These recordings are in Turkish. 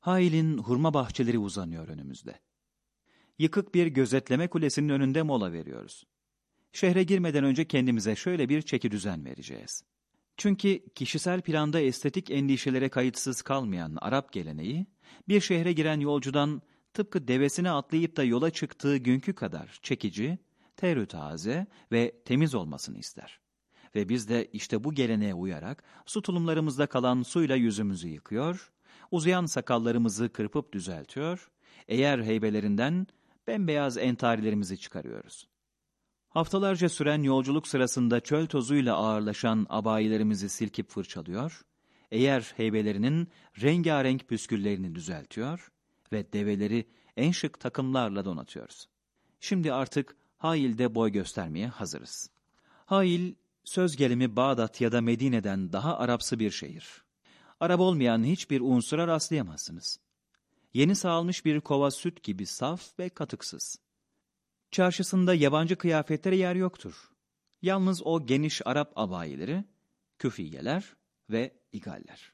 Hail'in hurma bahçeleri uzanıyor önümüzde. Yıkık bir gözetleme kulesinin önünde mola veriyoruz. Şehre girmeden önce kendimize şöyle bir çeki düzen vereceğiz. Çünkü kişisel planda estetik endişelere kayıtsız kalmayan Arap geleneği, bir şehre giren yolcudan tıpkı devesine atlayıp da yola çıktığı günkü kadar çekici, terü taze ve temiz olmasını ister. Ve biz de işte bu geleneğe uyarak su tulumlarımızda kalan suyla yüzümüzü yıkıyor, uzayan sakallarımızı kırpıp düzeltiyor, eğer heybelerinden bembeyaz entarilerimizi çıkarıyoruz. Haftalarca süren yolculuk sırasında çöl tozuyla ağırlaşan abayilerimizi silkip fırçalıyor, eğer heybelerinin rengarenk püsküllerini düzeltiyor ve develeri en şık takımlarla donatıyoruz. Şimdi artık Hail'de boy göstermeye hazırız. Hail, söz gelimi Bağdat ya da Medine'den daha Arapsı bir şehir. Arap olmayan hiçbir unsura rastlayamazsınız. Yeni sağılmış bir kova süt gibi saf ve katıksız. Çarşısında yabancı kıyafetlere yer yoktur. Yalnız o geniş Arap abayileri, küfiyeler ve igaller.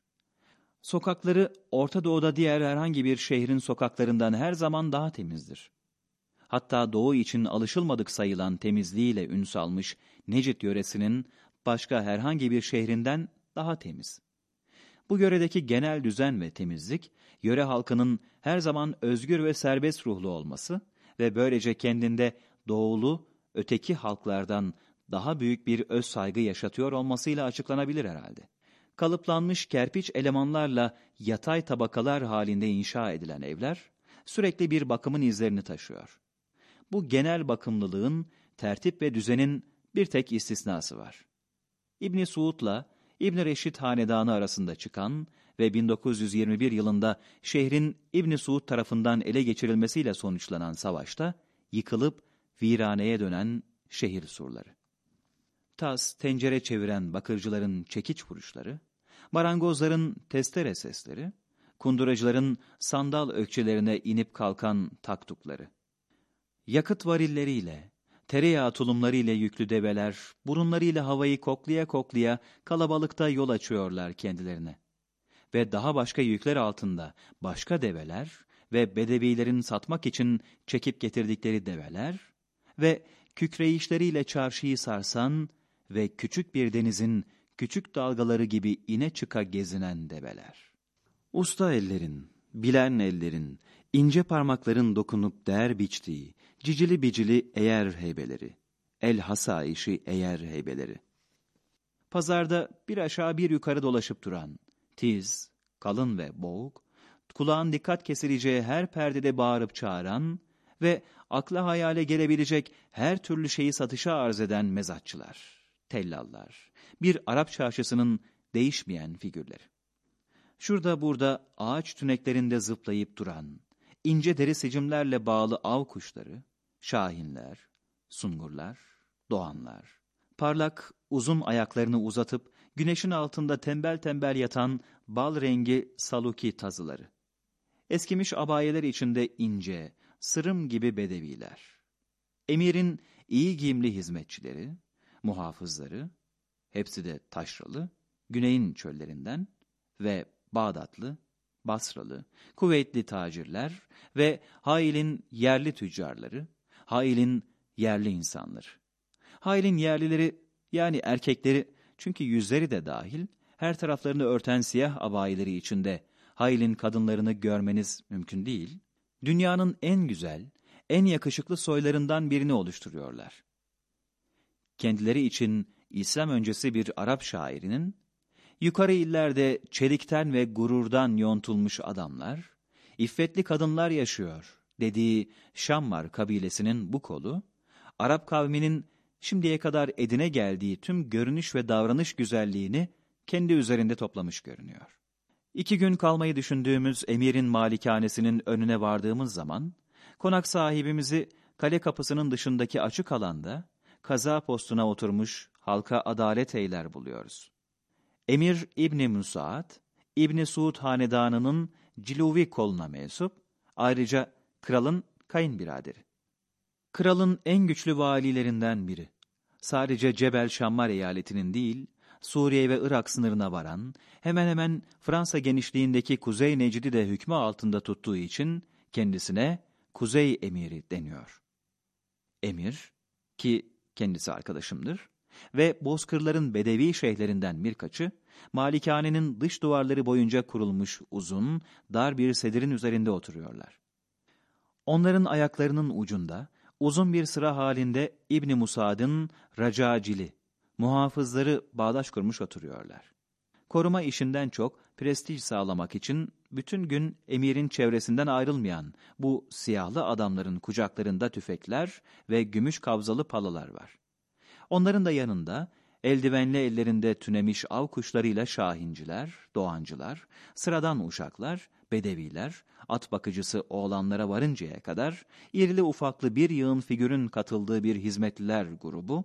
Sokakları Orta Doğu'da diğer herhangi bir şehrin sokaklarından her zaman daha temizdir. Hatta Doğu için alışılmadık sayılan temizliğiyle ün salmış Necit yöresinin başka herhangi bir şehrinden daha temiz. Bu yöredeki genel düzen ve temizlik, yöre halkının her zaman özgür ve serbest ruhlu olması ve böylece kendinde doğulu, öteki halklardan daha büyük bir öz saygı yaşatıyor olmasıyla açıklanabilir herhalde. Kalıplanmış kerpiç elemanlarla yatay tabakalar halinde inşa edilen evler, sürekli bir bakımın izlerini taşıyor. Bu genel bakımlılığın, tertip ve düzenin bir tek istisnası var. İbni Suud'la İbn Reşid hanedanı arasında çıkan ve 1921 yılında şehrin İbn Suud tarafından ele geçirilmesiyle sonuçlanan savaşta yıkılıp viraneye dönen şehir surları. Tas, tencere çeviren bakırcıların çekiç vuruşları, marangozların testere sesleri, kunduracıların sandal ökçelerine inip kalkan taktukları. Yakıt varilleriyle, tereyağı tulumlarıyla yüklü develer, burunlarıyla havayı koklaya koklaya kalabalıkta yol açıyorlar kendilerine. Ve daha başka yükler altında başka develer ve bedevilerin satmak için çekip getirdikleri develer ve kükreyişleriyle çarşıyı sarsan ve küçük bir denizin küçük dalgaları gibi ine çıka gezinen develer. Usta ellerin, bilen ellerin, ince parmakların dokunup değer biçtiği, cicili bicili eğer heybeleri, el hasa işi eğer heybeleri. Pazarda bir aşağı bir yukarı dolaşıp duran, tiz, kalın ve boğuk, kulağın dikkat kesileceği her perdede bağırıp çağıran ve akla hayale gelebilecek her türlü şeyi satışa arz eden mezatçılar, tellallar, bir Arap çarşısının değişmeyen figürleri. Şurada burada ağaç tüneklerinde zıplayıp duran, ince deri sicimlerle bağlı av kuşları, şahinler, sungurlar, doğanlar, parlak uzun ayaklarını uzatıp güneşin altında tembel tembel yatan bal rengi saluki tazıları, eskimiş abayeler içinde ince, sırım gibi bedeviler, emirin iyi giyimli hizmetçileri, muhafızları, hepsi de taşralı, güneyin çöllerinden ve Bağdatlı, Basralı, kuvvetli tacirler ve Hail'in yerli tüccarları, Hail'in yerli insanlar. Hail'in yerlileri yani erkekleri çünkü yüzleri de dahil her taraflarını örten siyah abayileri içinde Hail'in kadınlarını görmeniz mümkün değil. Dünyanın en güzel, en yakışıklı soylarından birini oluşturuyorlar. Kendileri için İslam öncesi bir Arap şairinin Yukarı illerde çelikten ve gururdan yontulmuş adamlar, iffetli kadınlar yaşıyor dediği Şammar kabilesinin bu kolu, Arap kavminin şimdiye kadar edine geldiği tüm görünüş ve davranış güzelliğini kendi üzerinde toplamış görünüyor. İki gün kalmayı düşündüğümüz emirin malikanesinin önüne vardığımız zaman, konak sahibimizi kale kapısının dışındaki açık alanda, kaza postuna oturmuş halka adalet eyler buluyoruz. Emir İbni Musaad, İbni Suud hanedanının Ciluvi koluna mensup, ayrıca kralın kayınbiraderi. Kralın en güçlü valilerinden biri. Sadece Cebel Şammar eyaletinin değil, Suriye ve Irak sınırına varan, hemen hemen Fransa genişliğindeki Kuzey Necid'i de hükmü altında tuttuğu için kendisine Kuzey Emiri deniyor. Emir, ki kendisi arkadaşımdır, ve bozkırların bedevi şeyhlerinden birkaçı, malikanenin dış duvarları boyunca kurulmuş uzun, dar bir sedirin üzerinde oturuyorlar. Onların ayaklarının ucunda, uzun bir sıra halinde İbni Musad'ın racacili, muhafızları bağdaş kurmuş oturuyorlar. Koruma işinden çok prestij sağlamak için bütün gün emirin çevresinden ayrılmayan bu siyahlı adamların kucaklarında tüfekler ve gümüş kabzalı palalar var. Onların da yanında eldivenli ellerinde tünemiş av kuşlarıyla şahinciler, doğancılar, sıradan uşaklar, bedeviler, at bakıcısı oğlanlara varıncaya kadar irili ufaklı bir yığın figürün katıldığı bir hizmetliler grubu,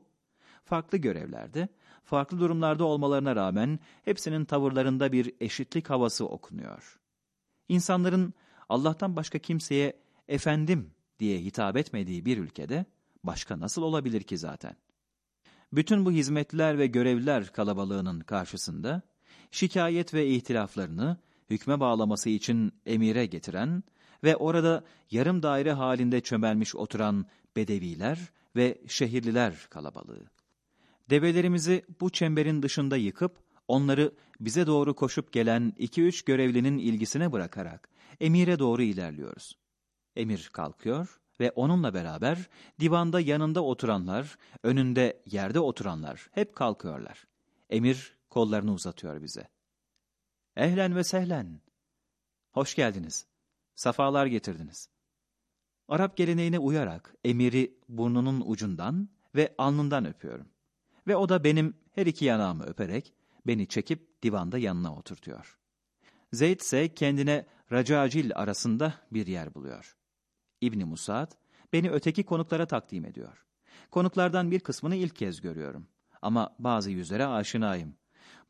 farklı görevlerde, farklı durumlarda olmalarına rağmen hepsinin tavırlarında bir eşitlik havası okunuyor. İnsanların Allah'tan başka kimseye efendim diye hitap etmediği bir ülkede başka nasıl olabilir ki zaten? Bütün bu hizmetliler ve görevliler kalabalığının karşısında şikayet ve ihtilaflarını hükme bağlaması için emire getiren ve orada yarım daire halinde çömelmiş oturan bedeviler ve şehirliler kalabalığı. Develerimizi bu çemberin dışında yıkıp onları bize doğru koşup gelen iki üç görevlinin ilgisine bırakarak emire doğru ilerliyoruz. Emir kalkıyor ve onunla beraber divanda yanında oturanlar, önünde yerde oturanlar hep kalkıyorlar. Emir kollarını uzatıyor bize. Ehlen ve sehlen. Hoş geldiniz. Safalar getirdiniz. Arap geleneğine uyarak emiri burnunun ucundan ve alnından öpüyorum. Ve o da benim her iki yanağımı öperek beni çekip divanda yanına oturtuyor. Zeyd ise kendine racacil arasında bir yer buluyor. İbni Musad beni öteki konuklara takdim ediyor. Konuklardan bir kısmını ilk kez görüyorum. Ama bazı yüzlere aşinayım.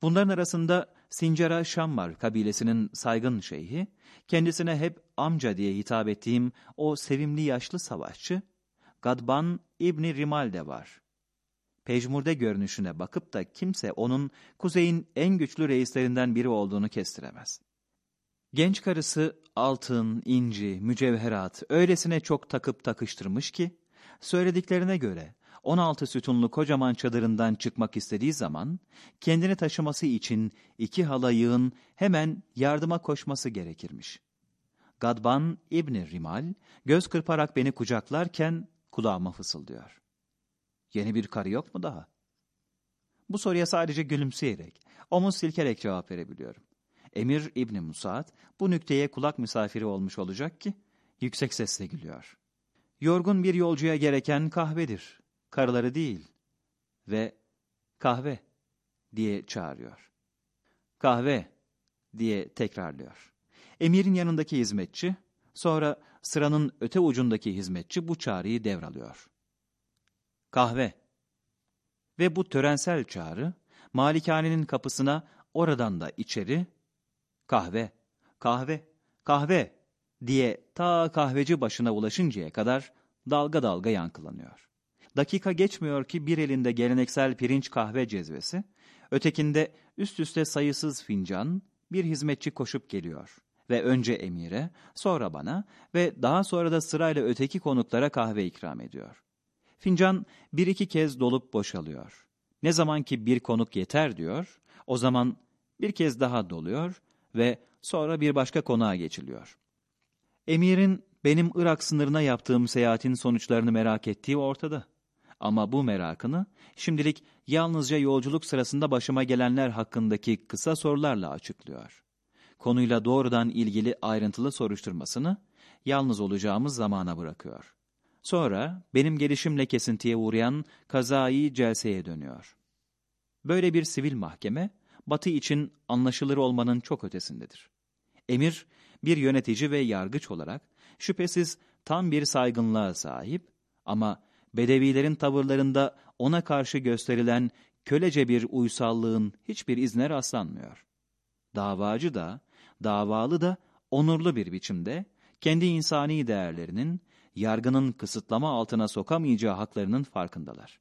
Bunların arasında Sincara Şammar kabilesinin saygın şeyhi, kendisine hep amca diye hitap ettiğim o sevimli yaşlı savaşçı, Gadban İbni Rimal de var. Pejmurde görünüşüne bakıp da kimse onun kuzeyin en güçlü reislerinden biri olduğunu kestiremez. Genç karısı altın, inci, mücevherat öylesine çok takıp takıştırmış ki, söylediklerine göre 16 sütunlu kocaman çadırından çıkmak istediği zaman, kendini taşıması için iki halayığın hemen yardıma koşması gerekirmiş. Gadban İbni Rimal, göz kırparak beni kucaklarken kulağıma fısıldıyor. Yeni bir karı yok mu daha? Bu soruya sadece gülümseyerek, omuz silkerek cevap verebiliyorum. Emir İbni Musad bu nükteye kulak misafiri olmuş olacak ki yüksek sesle gülüyor. Yorgun bir yolcuya gereken kahvedir, karıları değil. Ve kahve diye çağırıyor. Kahve diye tekrarlıyor. Emirin yanındaki hizmetçi, sonra sıranın öte ucundaki hizmetçi bu çağrıyı devralıyor. Kahve. Ve bu törensel çağrı, malikanenin kapısına oradan da içeri kahve, kahve, kahve diye ta kahveci başına ulaşıncaya kadar dalga dalga yankılanıyor. Dakika geçmiyor ki bir elinde geleneksel pirinç kahve cezvesi, ötekinde üst üste sayısız fincan, bir hizmetçi koşup geliyor ve önce emire, sonra bana ve daha sonra da sırayla öteki konuklara kahve ikram ediyor. Fincan bir iki kez dolup boşalıyor. Ne zaman ki bir konuk yeter diyor, o zaman bir kez daha doluyor ve sonra bir başka konağa geçiliyor. Emir'in benim Irak sınırına yaptığım seyahatin sonuçlarını merak ettiği ortada. Ama bu merakını şimdilik yalnızca yolculuk sırasında başıma gelenler hakkındaki kısa sorularla açıklıyor. Konuyla doğrudan ilgili ayrıntılı soruşturmasını yalnız olacağımız zamana bırakıyor. Sonra benim gelişimle kesintiye uğrayan kazayı celseye dönüyor. Böyle bir sivil mahkeme, Batı için anlaşılır olmanın çok ötesindedir. Emir, bir yönetici ve yargıç olarak şüphesiz tam bir saygınlığa sahip ama Bedevilerin tavırlarında ona karşı gösterilen kölece bir uysallığın hiçbir izne rastlanmıyor. Davacı da, davalı da onurlu bir biçimde kendi insani değerlerinin, yargının kısıtlama altına sokamayacağı haklarının farkındalar.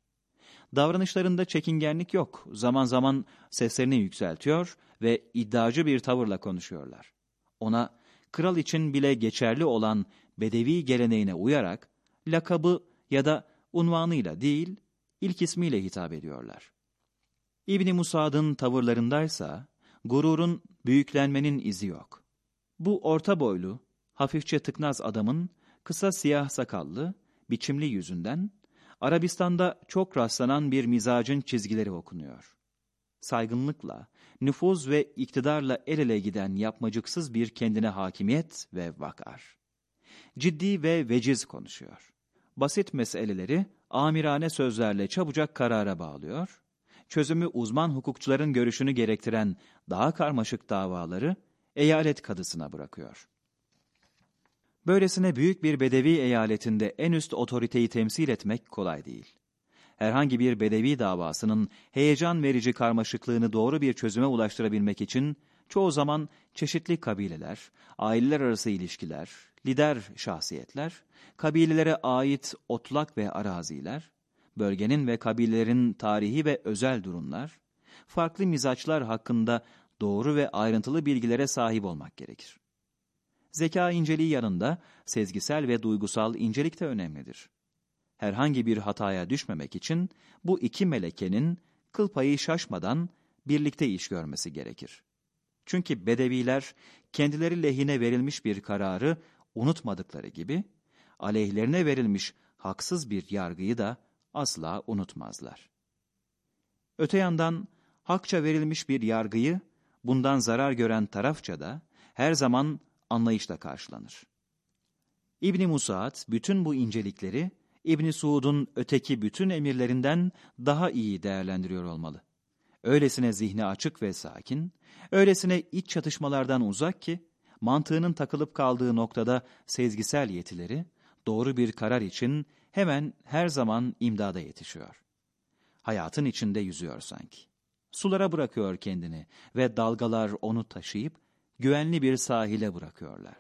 Davranışlarında çekingenlik yok. Zaman zaman seslerini yükseltiyor ve iddiacı bir tavırla konuşuyorlar. Ona kral için bile geçerli olan bedevi geleneğine uyarak lakabı ya da unvanıyla değil, ilk ismiyle hitap ediyorlar. İbni Musad'ın tavırlarındaysa gururun, büyüklenmenin izi yok. Bu orta boylu, hafifçe tıknaz adamın kısa siyah sakallı, biçimli yüzünden Arabistan'da çok rastlanan bir mizacın çizgileri okunuyor. Saygınlıkla, nüfuz ve iktidarla el ele giden yapmacıksız bir kendine hakimiyet ve vakar. Ciddi ve veciz konuşuyor. Basit meseleleri amirane sözlerle çabucak karara bağlıyor, çözümü uzman hukukçuların görüşünü gerektiren daha karmaşık davaları eyalet kadısına bırakıyor. Böylesine büyük bir bedevi eyaletinde en üst otoriteyi temsil etmek kolay değil. Herhangi bir bedevi davasının heyecan verici karmaşıklığını doğru bir çözüme ulaştırabilmek için çoğu zaman çeşitli kabileler, aileler arası ilişkiler, lider şahsiyetler, kabilelere ait otlak ve araziler, bölgenin ve kabilelerin tarihi ve özel durumlar, farklı mizaçlar hakkında doğru ve ayrıntılı bilgilere sahip olmak gerekir. Zeka inceliği yanında sezgisel ve duygusal incelik de önemlidir. Herhangi bir hataya düşmemek için bu iki melekenin kıl payı şaşmadan birlikte iş görmesi gerekir. Çünkü bedeviler kendileri lehine verilmiş bir kararı unutmadıkları gibi, aleyhlerine verilmiş haksız bir yargıyı da asla unutmazlar. Öte yandan hakça verilmiş bir yargıyı bundan zarar gören tarafça da her zaman anlayışla karşılanır. İbni Musa'd bütün bu incelikleri İbni Suud'un öteki bütün emirlerinden daha iyi değerlendiriyor olmalı. Öylesine zihni açık ve sakin, öylesine iç çatışmalardan uzak ki, mantığının takılıp kaldığı noktada sezgisel yetileri, doğru bir karar için hemen her zaman imdada yetişiyor. Hayatın içinde yüzüyor sanki. Sulara bırakıyor kendini ve dalgalar onu taşıyıp güvenli bir sahile bırakıyorlar.